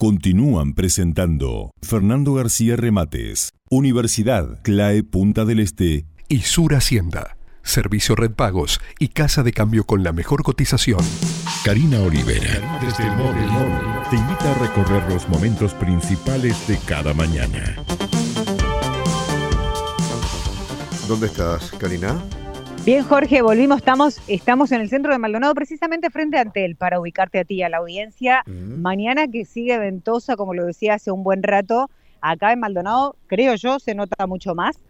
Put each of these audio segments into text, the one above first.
Continúan presentando Fernando García Remates, Universidad CLAE Punta del Este y Sur Hacienda. Servicio Red Pagos y Casa de Cambio con la mejor cotización. Karina Olivera, desde el móvil, te invita a recorrer los momentos principales de cada mañana. ¿Dónde estás, Karina? Bien, Jorge, volvimos. Estamos, estamos en el centro de Maldonado, precisamente frente a Antel, para ubicarte a ti, a la audiencia. Mañana que sigue ventosa, como lo decía hace un buen rato, acá en Maldonado, creo yo, se nota mucho más.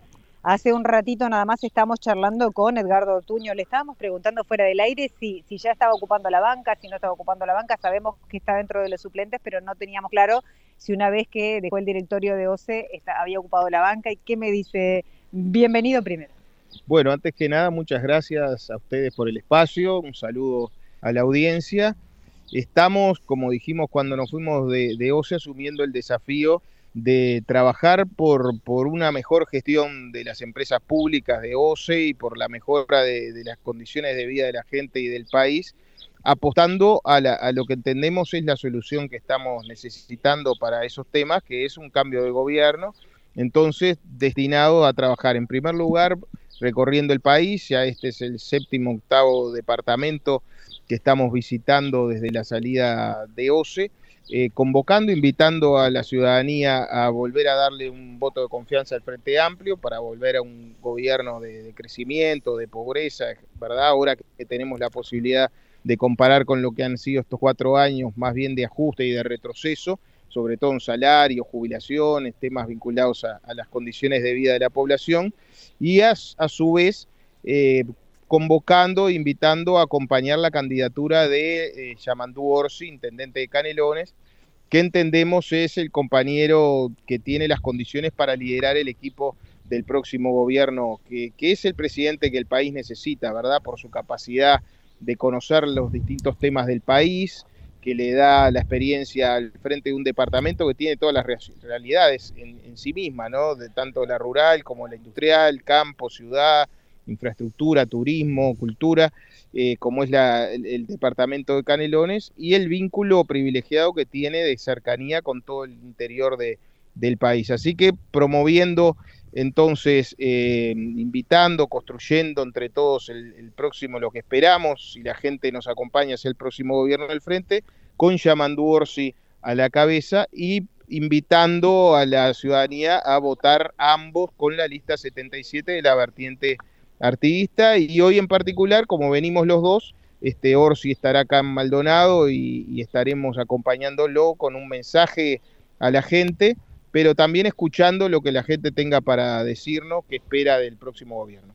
Hace un ratito nada más estamos charlando con Edgardo Tuño, le estábamos preguntando fuera del aire si, si ya estaba ocupando la banca, si no estaba ocupando la banca, sabemos que está dentro de los suplentes, pero no teníamos claro si una vez que dejó el directorio de OCE había ocupado la banca y qué me dice, bienvenido primero. Bueno, antes que nada, muchas gracias a ustedes por el espacio, un saludo a la audiencia. Estamos, como dijimos cuando nos fuimos de, de OCE, asumiendo el desafío de trabajar por, por, una mejor gestión de las empresas públicas de OCE y por la mejora de, las condiciones de vida de la gente y del país, apostando a, a, lo que entendemos es la solución que estamos necesitando para esos temas, que es un cambio de gobierno, entonces destinado a trabajar en primer lugar recorriendo el país, ya este es el séptimo octavo departamento que estamos visitando desde la salida de OCE, eh, convocando, invitando a la ciudadanía a volver a darle un voto de confianza al Frente Amplio para volver a un gobierno de, crecimiento, de pobreza, ¿verdad? Ahora que tenemos la posibilidad de comparar con lo que han sido estos cuatro años, más bien de ajuste y de retroceso, sobre todo en salario, jubilaciones, temas vinculados a, las condiciones de vida de la población, y a, su vez eh, convocando, invitando a acompañar la candidatura de eh, Yamandú Orsi, intendente de Canelones, que entendemos es el compañero que tiene las condiciones para liderar el equipo del próximo gobierno, que, que es el presidente que el país necesita, ¿verdad? Por su capacidad de conocer los distintos temas del país, que le da la experiencia al frente de un departamento que tiene todas las realidades en, sí misma, ¿no? De tanto la rural como la industrial, campo, ciudad, infraestructura, turismo, cultura, eh, como es el, departamento de Canelones, y el vínculo privilegiado que tiene de cercanía con todo el interior de, del país. Así que promoviendo entonces, eh, invitando, construyendo entre todos el, próximo, lo que esperamos, si la gente nos acompaña hacia el próximo gobierno del frente, con Yamandu Orsi a la cabeza y invitando a la ciudadanía a votar ambos con la lista 77 de la vertiente artista y hoy en particular, como venimos los dos, este Orsi estará acá en Maldonado y estaremos acompañándolo con un mensaje a la gente pero también escuchando lo que la gente tenga para decirnos que espera del próximo gobierno.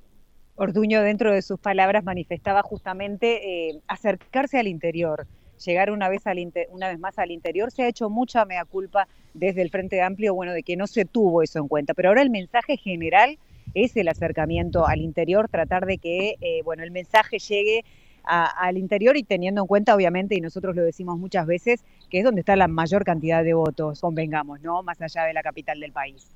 Orduño, dentro de sus palabras, manifestaba justamente eh, acercarse al interior, llegar una vez, al una vez más al interior. Se ha hecho mucha mea culpa desde el Frente Amplio, bueno, de que no se tuvo eso en cuenta, pero ahora el mensaje general es el acercamiento al interior, tratar de que, eh, bueno, el mensaje llegue al interior y teniendo en cuenta, obviamente, y nosotros lo decimos muchas veces, que es donde está la mayor cantidad de votos, convengamos, ¿no? Más allá de la capital del país.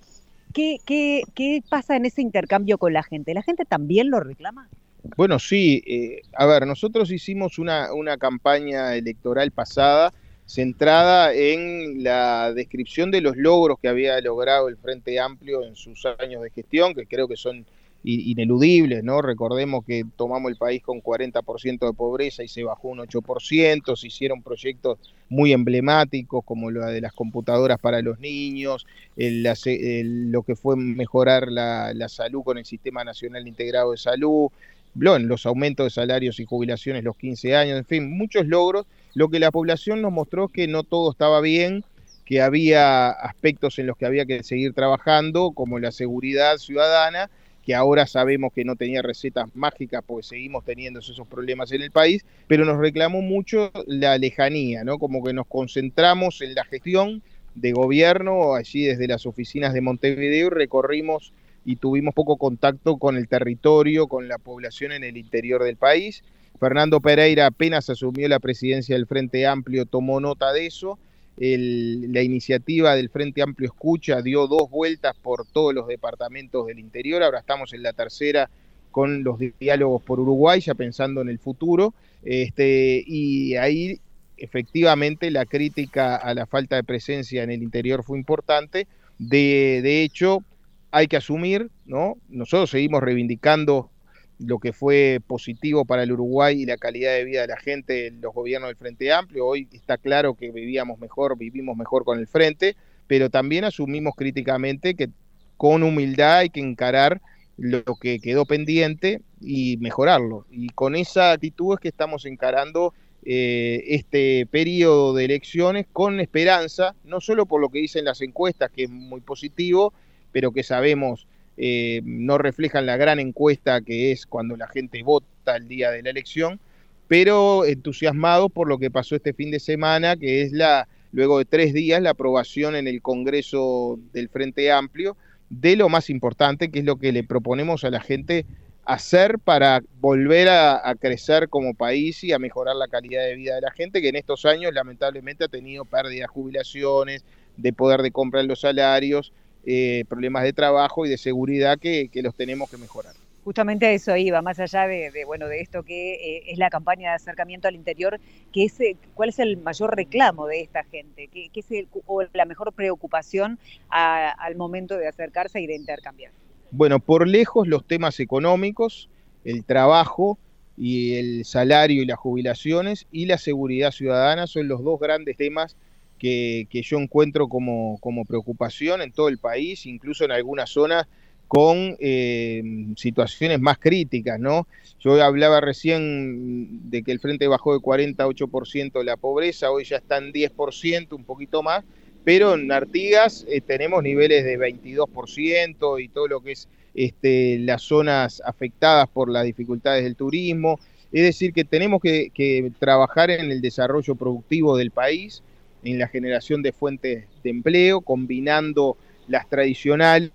¿Qué, qué, qué pasa en ese intercambio con la gente? ¿La gente también lo reclama? Bueno, sí. Eh, a ver, nosotros hicimos una, una campaña electoral pasada centrada en la descripción de los logros que había logrado el Frente Amplio en sus años de gestión, que creo que son ineludibles, ¿no? Recordemos que tomamos el país con 40% de pobreza y se bajó un 8%, se hicieron proyectos muy emblemáticos como lo de las computadoras para los niños, lo que fue mejorar la, salud con el Sistema Nacional Integrado de Salud, los aumentos de salarios y jubilaciones los 15 años, en fin, muchos logros. Lo que la población nos mostró es que no todo estaba bien, que había aspectos en los que había que seguir trabajando, como la seguridad ciudadana, que ahora sabemos que no tenía recetas mágicas porque seguimos teniendo esos problemas en el país, pero nos reclamó mucho la lejanía, ¿no? Como que nos concentramos en la gestión de gobierno allí desde las oficinas de Montevideo y recorrimos y tuvimos poco contacto con el territorio, con la población en el interior del país. Fernando Pereira apenas asumió la presidencia del Frente Amplio, tomó nota de eso la iniciativa del Frente Amplio Escucha dio dos vueltas por todos los departamentos del interior, ahora estamos en la tercera con los diálogos por Uruguay, ya pensando en el futuro, este, y ahí efectivamente la crítica a la falta de presencia en el interior fue importante. De, de hecho, hay que asumir, ¿no? Nosotros seguimos reivindicando lo que fue positivo para el Uruguay y la calidad de vida de la gente en los gobiernos del Frente Amplio. Hoy está claro que vivíamos mejor, vivimos mejor con el Frente, pero también asumimos críticamente que con humildad hay que encarar lo que quedó pendiente y mejorarlo. Y con esa actitud es que estamos encarando eh, este periodo de elecciones con esperanza, no solo por lo que dicen las encuestas, que es muy positivo, pero que sabemos eh, no reflejan la gran encuesta que es cuando la gente vota el día de la elección, pero entusiasmado por lo que pasó este fin de semana, que es la, luego de tres días, la aprobación en el Congreso del Frente Amplio de lo más importante, que es lo que le proponemos a la gente hacer para volver a, a, crecer como país y a mejorar la calidad de vida de la gente, que en estos años lamentablemente ha tenido pérdidas, jubilaciones, de poder de compra en los salarios, eh, problemas de trabajo y de seguridad que, los tenemos que mejorar. Justamente a eso iba, más allá de, bueno de esto que eh, es la campaña de acercamiento al interior, que es, eh, ¿cuál es el mayor reclamo de esta gente? ¿Qué, es o la mejor preocupación al momento de acercarse y de intercambiar? Bueno, por lejos los temas económicos, el trabajo y el salario y las jubilaciones y la seguridad ciudadana son los dos grandes temas que, yo encuentro como, como, preocupación en todo el país, incluso en algunas zonas con eh, situaciones más críticas, ¿no? Yo hablaba recién de que el frente bajó de 48% la pobreza, hoy ya está en 10%, un poquito más, pero en Artigas eh, tenemos niveles de 22% y todo lo que es este, las zonas afectadas por las dificultades del turismo. Es decir, que tenemos que, que trabajar en el desarrollo productivo del país, en la generación de fuentes de empleo, combinando las tradicionales.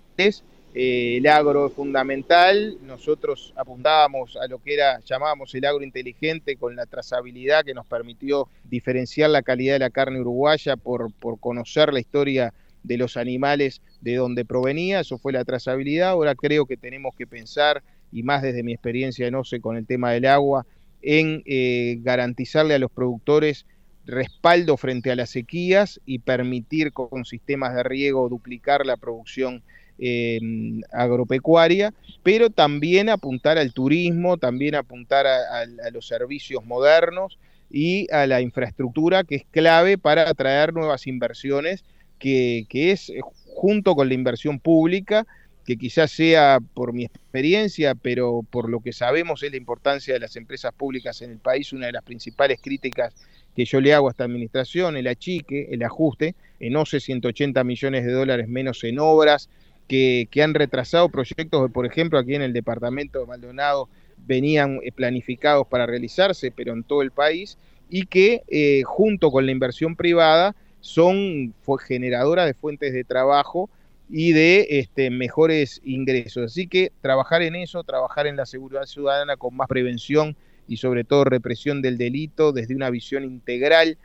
Eh, el agro es fundamental. Nosotros apuntábamos a lo que era, llamábamos el agro inteligente con la trazabilidad que nos permitió diferenciar la calidad de la carne uruguaya por, por conocer la historia de los animales de donde provenía. Eso fue la trazabilidad. Ahora creo que tenemos que pensar, y más desde mi experiencia en OCE con el tema del agua, en eh, garantizarle a los productores respaldo frente a las sequías y permitir con sistemas de riego duplicar la producción em, agropecuaria, pero también apuntar al turismo, también apuntar a, los servicios modernos y a la infraestructura que es clave para atraer nuevas inversiones, que, que es eh, junto con la inversión pública, que quizás sea por mi experiencia, pero por lo que sabemos es la importancia de las empresas públicas en el país, una de las principales críticas que yo le hago a esta administración, el achique, el ajuste, en OCE 180 millones de dólares menos en obras, que, han retrasado proyectos, por ejemplo, aquí en el departamento de Maldonado venían eh, planificados para realizarse, pero en todo el país, y que eh, junto con la inversión privada son generadoras de fuentes de trabajo y de este, mejores ingresos. Así que trabajar en eso, trabajar en la seguridad ciudadana con más prevención y sobre todo represión del delito desde una visión integral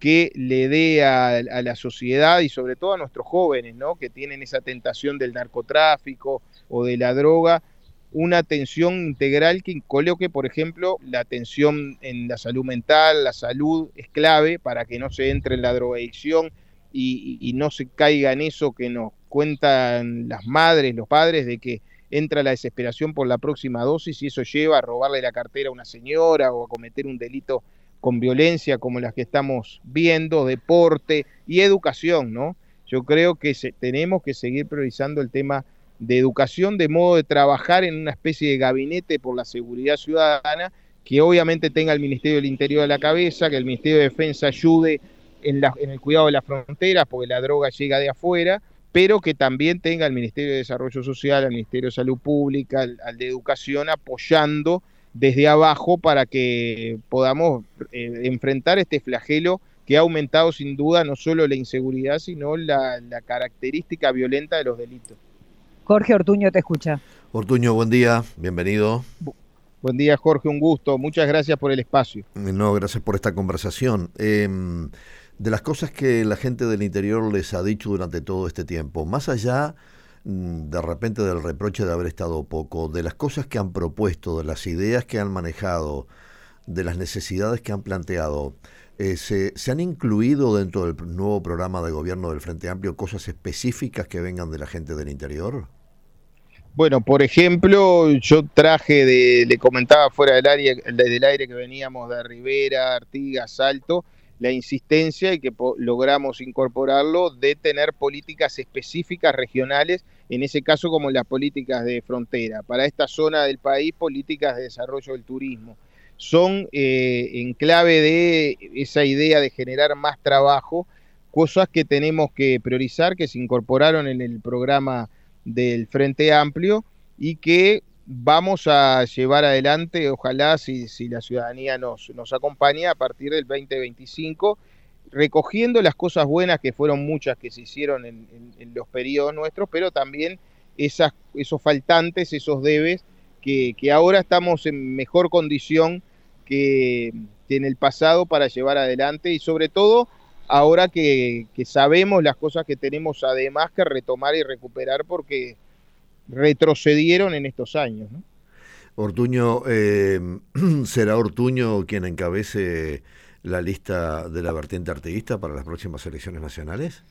que le dé a, la sociedad y sobre todo a nuestros jóvenes, ¿no? que tienen esa tentación del narcotráfico o de la droga, una atención integral que coloque, por ejemplo, la atención en la salud mental, la salud es clave para que no se entre en la drogadicción y, y no se caiga en eso que nos cuentan las madres, los padres, de que entra la desesperación por la próxima dosis y eso lleva a robarle la cartera a una señora o a cometer un delito con violencia como las que estamos viendo, deporte y educación, ¿no? Yo creo que tenemos que seguir priorizando el tema de educación, de modo de trabajar en una especie de gabinete por la seguridad ciudadana, que obviamente tenga el Ministerio del Interior a la cabeza, que el Ministerio de Defensa ayude en, en el cuidado de las fronteras, porque la droga llega de afuera, pero que también tenga el Ministerio de Desarrollo Social, al Ministerio de Salud Pública, al, de Educación, apoyando desde abajo para que podamos eh, enfrentar este flagelo que ha aumentado sin duda no solo la inseguridad, sino la, característica violenta de los delitos. Jorge Ortuño te escucha. Ortuño, buen día, bienvenido. Buen día, Jorge, un gusto. Muchas gracias por el espacio. No, gracias por esta conversación. Em, de las cosas que la gente del interior les ha dicho durante todo este tiempo, más allá mm, de repente del reproche de haber estado poco, de las cosas que han propuesto, de las ideas que han manejado, de las necesidades que han planteado, Eh, ¿se, ¿Se han incluido dentro del nuevo programa de gobierno del Frente Amplio cosas específicas que vengan de la gente del interior? Bueno, por ejemplo, yo traje de, le comentaba fuera del, área, del aire que veníamos de Rivera, Artigas, Salto, la insistencia y que logramos incorporarlo de tener políticas específicas regionales, en ese caso como las políticas de frontera. Para esta zona del país, políticas de desarrollo del turismo. Son eh, en clave de esa idea de generar más trabajo, cosas que tenemos que priorizar, que se incorporaron en el programa del Frente Amplio y que vamos a llevar adelante, ojalá si, si la ciudadanía nos, nos acompaña a partir del 2025, recogiendo las cosas buenas que fueron muchas que se hicieron en, los periodos nuestros, pero también esas, esos faltantes, esos debes, que, ahora estamos en mejor condición que, en el pasado para llevar adelante y sobre todo ahora que, que sabemos las cosas que tenemos además que retomar y recuperar porque retrocedieron en estos años. ¿no? Ortuño, eh, ¿será Ortuño quien encabece la lista de la vertiente artiguista para las próximas elecciones nacionales?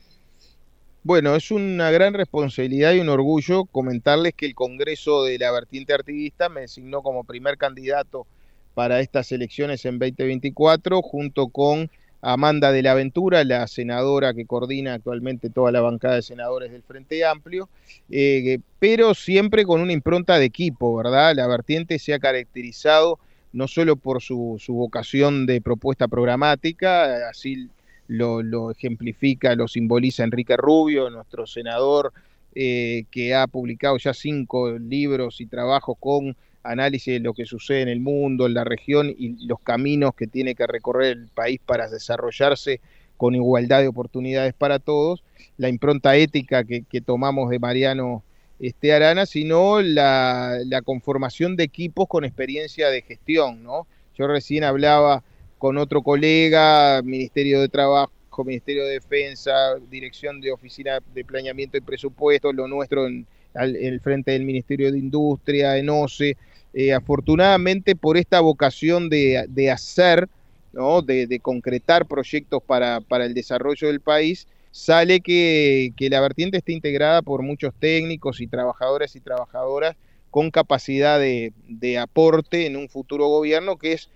Bueno, es una gran responsabilidad y un orgullo comentarles que el Congreso de la vertiente artiguista me designó como primer candidato para estas elecciones en 2024, junto con Amanda de la Ventura, la senadora que coordina actualmente toda la bancada de senadores del Frente Amplio, eh, pero siempre con una impronta de equipo, ¿verdad? La vertiente se ha caracterizado no solo por su, vocación de propuesta programática, así lo, ejemplifica, lo simboliza Enrique Rubio, nuestro senador, eh, que ha publicado ya cinco libros y trabajos con análisis de lo que sucede en el mundo, en la región y los caminos que tiene que recorrer el país para desarrollarse con igualdad de oportunidades para todos, la impronta ética que, tomamos de Mariano este, Arana, sino la, conformación de equipos con experiencia de gestión. ¿no? Yo recién hablaba con otro colega, Ministerio de Trabajo, Ministerio de Defensa, Dirección de Oficina de Planeamiento y Presupuesto, lo nuestro en, el frente del Ministerio de Industria, en OCE, eh, afortunadamente por esta vocación de, hacer, ¿no? de, concretar proyectos para, el desarrollo del país, sale que, la vertiente está integrada por muchos técnicos y trabajadores y trabajadoras con capacidad de, aporte en un futuro gobierno, que es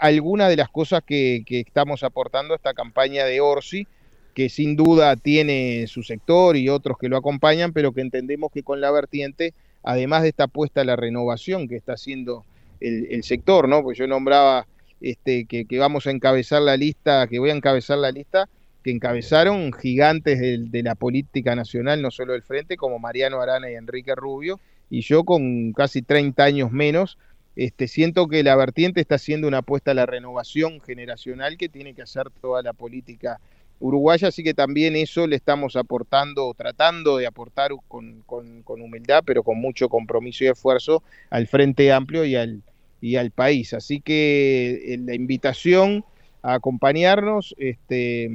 alguna de las cosas que, que, estamos aportando a esta campaña de Orsi, que sin duda tiene su sector y otros que lo acompañan, pero que entendemos que con la vertiente además de esta apuesta a la renovación que está haciendo el, sector, ¿no? Pues yo nombraba este, que, vamos a encabezar la lista, que voy a encabezar la lista, que encabezaron gigantes de, la política nacional, no solo del Frente, como Mariano Arana y Enrique Rubio, y yo con casi 30 años menos, este, siento que la vertiente está haciendo una apuesta a la renovación generacional que tiene que hacer toda la política uruguaya, así que también eso le estamos aportando, tratando de aportar con, humildad, pero con mucho compromiso y esfuerzo al Frente Amplio y al, y al país. Así que eh, la invitación a acompañarnos este,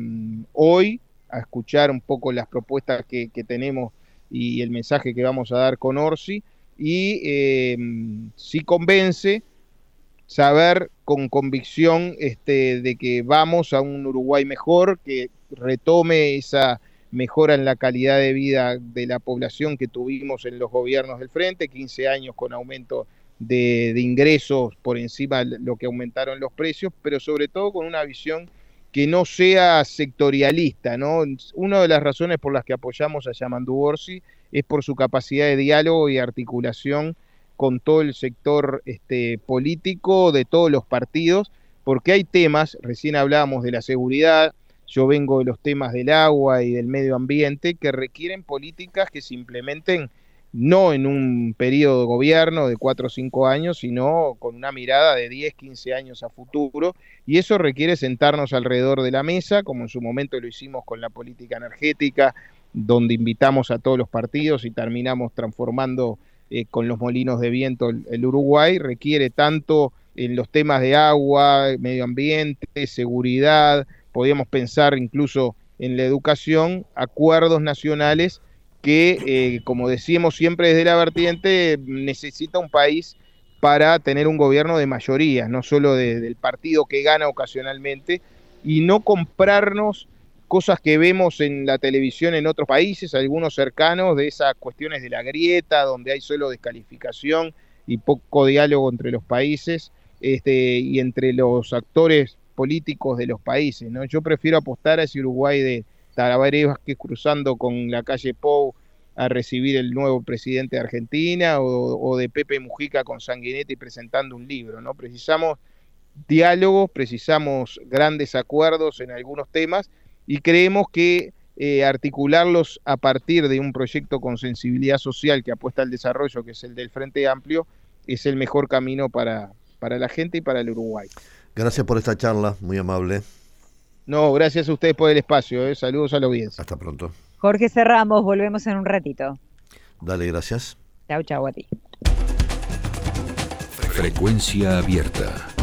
hoy, a escuchar un poco las propuestas que, tenemos y el mensaje que vamos a dar con Orsi, y eh, si convence, saber con convicción este, de que vamos a un Uruguay mejor, que retome esa mejora en la calidad de vida de la población que tuvimos en los gobiernos del frente, 15 años con aumento de, ingresos por encima de lo que aumentaron los precios, pero sobre todo con una visión que no sea sectorialista. ¿no? Una de las razones por las que apoyamos a Yamandu Borsi es por su capacidad de diálogo y articulación con todo el sector este, político de todos los partidos, porque hay temas, recién hablábamos de la seguridad, yo vengo de los temas del agua y del medio ambiente, que requieren políticas que se implementen no en un periodo de gobierno de cuatro o cinco años, sino con una mirada de 10, 15 años a futuro, y eso requiere sentarnos alrededor de la mesa, como en su momento lo hicimos con la política energética, donde invitamos a todos los partidos y terminamos transformando eh, con los molinos de viento. El, Uruguay, requiere tanto en los temas de agua, medio ambiente, seguridad, podríamos pensar incluso en la educación, acuerdos nacionales que, eh, como decíamos siempre desde la vertiente, necesita un país para tener un gobierno de mayoría, no solo del partido que gana ocasionalmente, y no comprarnos cosas que vemos en la televisión en otros países, algunos cercanos, de esas cuestiones de la grieta, donde hay solo descalificación y poco diálogo entre los países este, y entre los actores políticos de los países. ¿no? Yo prefiero apostar a ese Uruguay de Tabaré Vázquez cruzando con la calle Pou a recibir el nuevo presidente de Argentina o, de Pepe Mujica con Sanguinetti presentando un libro. ¿no? Precisamos diálogos, precisamos grandes acuerdos en algunos temas y creemos que eh, articularlos a partir de un proyecto con sensibilidad social que apuesta al desarrollo, que es el del Frente Amplio, es el mejor camino para, para la gente y para el Uruguay. Gracias por esta charla, muy amable. No, gracias a ustedes por el espacio. Eh. Saludos a la audiencia. Hasta pronto. Jorge Cerramos, volvemos en un ratito. Dale, gracias. Chau, chau a ti. Frecuencia abierta.